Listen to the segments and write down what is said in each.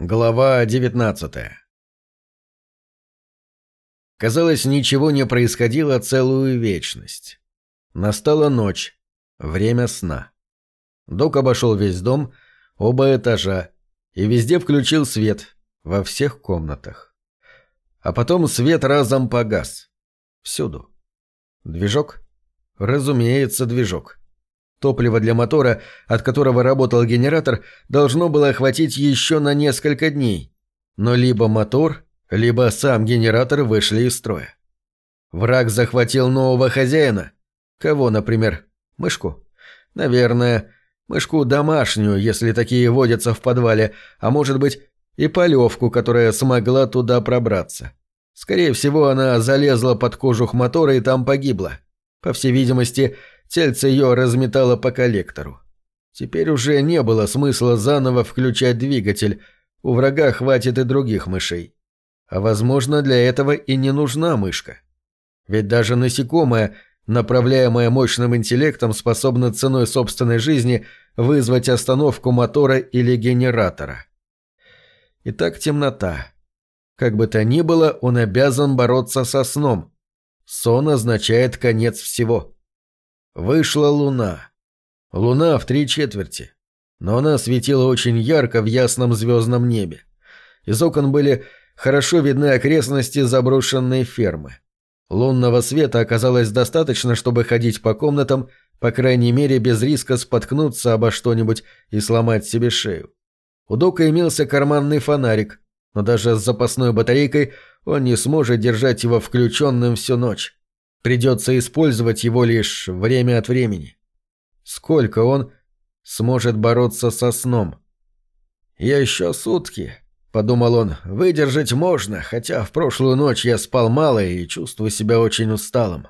Глава 19 Казалось, ничего не происходило целую вечность. Настала ночь, время сна. Док обошел весь дом, оба этажа, и везде включил свет, во всех комнатах. А потом свет разом погас. Всюду. Движок? Разумеется, движок. Топливо для мотора, от которого работал генератор, должно было хватить еще на несколько дней. Но либо мотор, либо сам генератор вышли из строя. Враг захватил нового хозяина. Кого, например? Мышку? Наверное, мышку домашнюю, если такие водятся в подвале, а может быть и полевку, которая смогла туда пробраться. Скорее всего, она залезла под кожух мотора и там погибла. По всей видимости, Тельце ее разметало по коллектору. Теперь уже не было смысла заново включать двигатель, у врага хватит и других мышей. А возможно, для этого и не нужна мышка. Ведь даже насекомое, направляемое мощным интеллектом, способно ценой собственной жизни вызвать остановку мотора или генератора. Итак, темнота. Как бы то ни было, он обязан бороться со сном. Сон означает конец всего. Вышла луна. Луна в три четверти. Но она светила очень ярко в ясном звездном небе. Из окон были хорошо видны окрестности заброшенной фермы. Лунного света оказалось достаточно, чтобы ходить по комнатам, по крайней мере без риска споткнуться обо что-нибудь и сломать себе шею. У Дока имелся карманный фонарик, но даже с запасной батарейкой он не сможет держать его включенным всю ночь. Придется использовать его лишь время от времени. Сколько он сможет бороться со сном? «Еще сутки», — подумал он, — «выдержать можно, хотя в прошлую ночь я спал мало и чувствую себя очень усталым».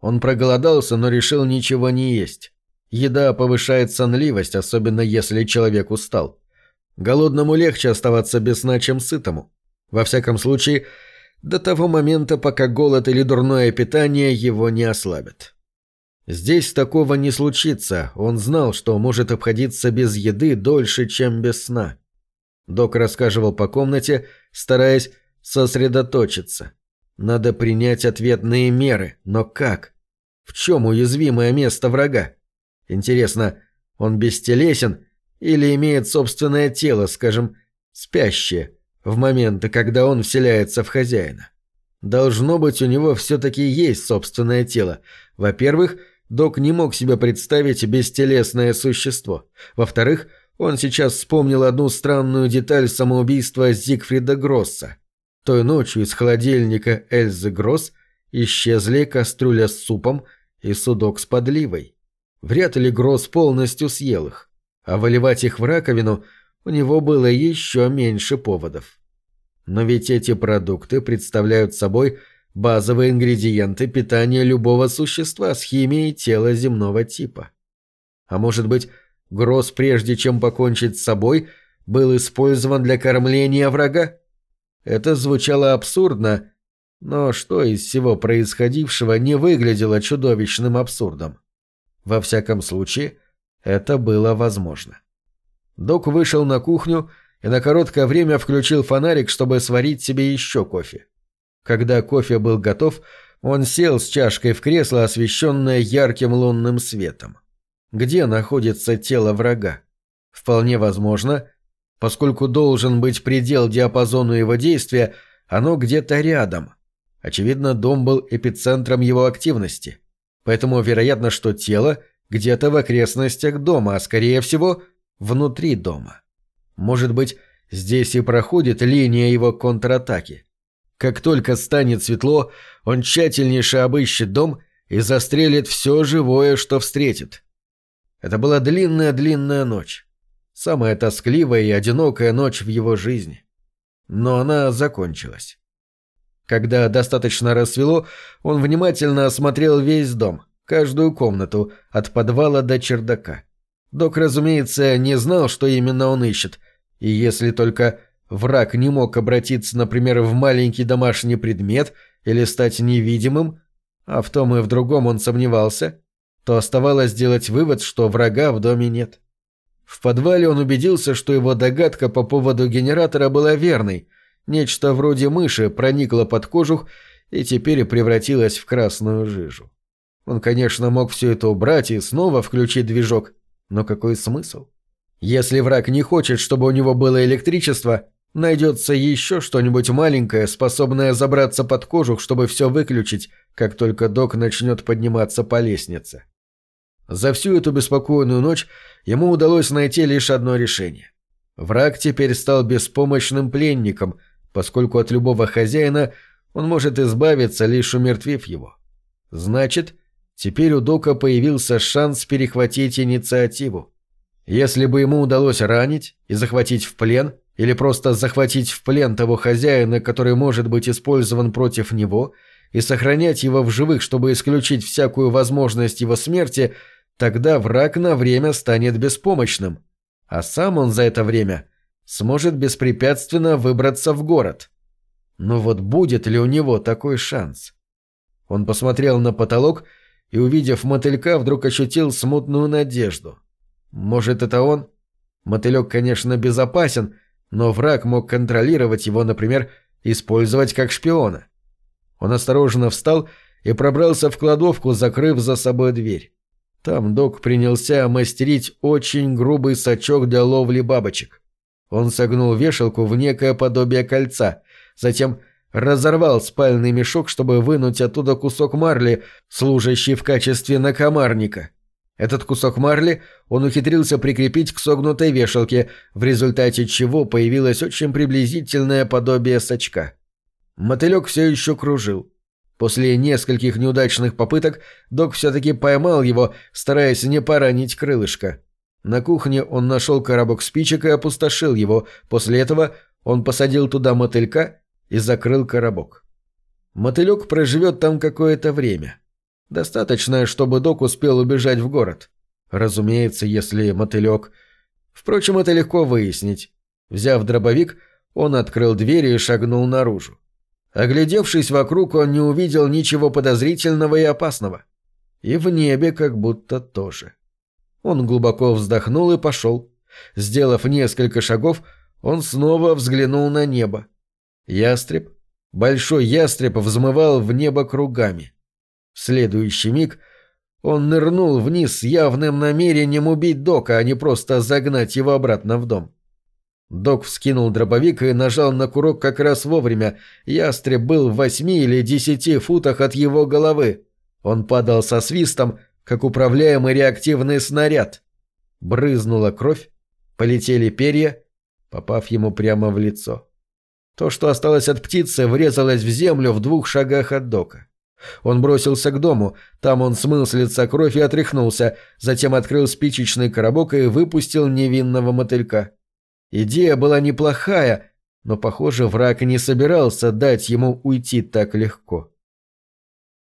Он проголодался, но решил ничего не есть. Еда повышает сонливость, особенно если человек устал. Голодному легче оставаться без сна, чем сытому. Во всяком случае, до того момента, пока голод или дурное питание его не ослабят. Здесь такого не случится, он знал, что может обходиться без еды дольше, чем без сна. Док рассказывал по комнате, стараясь сосредоточиться. Надо принять ответные меры, но как? В чем уязвимое место врага? Интересно, он бестелесен или имеет собственное тело, скажем, спящее, в моменты, когда он вселяется в хозяина. Должно быть, у него все-таки есть собственное тело. Во-первых, док не мог себе представить бестелесное существо. Во-вторых, он сейчас вспомнил одну странную деталь самоубийства Зигфрида Гросса. Той ночью из холодильника Эльзы Гросс исчезли кастрюля с супом и судок с подливой. Вряд ли Гросс полностью съел их, а выливать их в раковину у него было еще меньше поводов. Но ведь эти продукты представляют собой базовые ингредиенты питания любого существа с химией тела земного типа. А может быть, Гросс, прежде чем покончить с собой, был использован для кормления врага? Это звучало абсурдно, но что из всего происходившего не выглядело чудовищным абсурдом? Во всяком случае, это было возможно. Док вышел на кухню и на короткое время включил фонарик, чтобы сварить себе еще кофе. Когда кофе был готов, он сел с чашкой в кресло, освещенное ярким лунным светом. Где находится тело врага? Вполне возможно, поскольку должен быть предел диапазону его действия, оно где-то рядом. Очевидно, дом был эпицентром его активности. Поэтому вероятно, что тело где-то в окрестностях дома, а скорее всего, внутри дома. Может быть, здесь и проходит линия его контратаки. Как только станет светло, он тщательнейше обыщет дом и застрелит все живое, что встретит. Это была длинная-длинная ночь. Самая тоскливая и одинокая ночь в его жизни. Но она закончилась. Когда достаточно рассвело, он внимательно осмотрел весь дом, каждую комнату, от подвала до чердака. Док, разумеется, не знал, что именно он ищет, и если только враг не мог обратиться, например, в маленький домашний предмет или стать невидимым, а в том и в другом он сомневался, то оставалось сделать вывод, что врага в доме нет. В подвале он убедился, что его догадка по поводу генератора была верной. Нечто вроде мыши проникло под кожух и теперь превратилось в красную жижу. Он, конечно, мог все это убрать и снова включить движок, но какой смысл? Если враг не хочет, чтобы у него было электричество, найдется еще что-нибудь маленькое, способное забраться под кожух, чтобы все выключить, как только док начнет подниматься по лестнице. За всю эту беспокойную ночь ему удалось найти лишь одно решение. Враг теперь стал беспомощным пленником, поскольку от любого хозяина он может избавиться, лишь умертвив его. Значит, теперь у Дока появился шанс перехватить инициативу. Если бы ему удалось ранить и захватить в плен, или просто захватить в плен того хозяина, который может быть использован против него, и сохранять его в живых, чтобы исключить всякую возможность его смерти, тогда враг на время станет беспомощным, а сам он за это время сможет беспрепятственно выбраться в город. Но вот будет ли у него такой шанс? Он посмотрел на потолок и, увидев мотылька, вдруг ощутил смутную надежду – может, это он? Мотылек, конечно, безопасен, но враг мог контролировать его, например, использовать как шпиона. Он осторожно встал и пробрался в кладовку, закрыв за собой дверь. Там док принялся мастерить очень грубый сачок для ловли бабочек. Он согнул вешалку в некое подобие кольца, затем разорвал спальный мешок, чтобы вынуть оттуда кусок марли, служащий в качестве накомарника. Этот кусок марли он ухитрился прикрепить к согнутой вешалке, в результате чего появилось очень приблизительное подобие сачка. Мотылек все еще кружил. После нескольких неудачных попыток док все-таки поймал его, стараясь не поранить крылышко. На кухне он нашел коробок спичек и опустошил его. После этого он посадил туда мотылька и закрыл коробок. Мотылек проживет там какое-то время. Достаточно, чтобы док успел убежать в город. Разумеется, если мотылек... Впрочем, это легко выяснить. Взяв дробовик, он открыл дверь и шагнул наружу. Оглядевшись вокруг, он не увидел ничего подозрительного и опасного. И в небе как будто тоже. Он глубоко вздохнул и пошел. Сделав несколько шагов, он снова взглянул на небо. Ястреб, большой ястреб взмывал в небо кругами. В следующий миг он нырнул вниз с явным намерением убить Дока, а не просто загнать его обратно в дом. Док вскинул дробовик и нажал на курок как раз вовремя. Ястреб был в восьми или десяти футах от его головы. Он падал со свистом, как управляемый реактивный снаряд. Брызнула кровь, полетели перья, попав ему прямо в лицо. То, что осталось от птицы, врезалось в землю в двух шагах от дока. Он бросился к дому, там он смыл с лица кровь и отряхнулся, затем открыл спичечный коробок и выпустил невинного мотылька. Идея была неплохая, но, похоже, враг не собирался дать ему уйти так легко.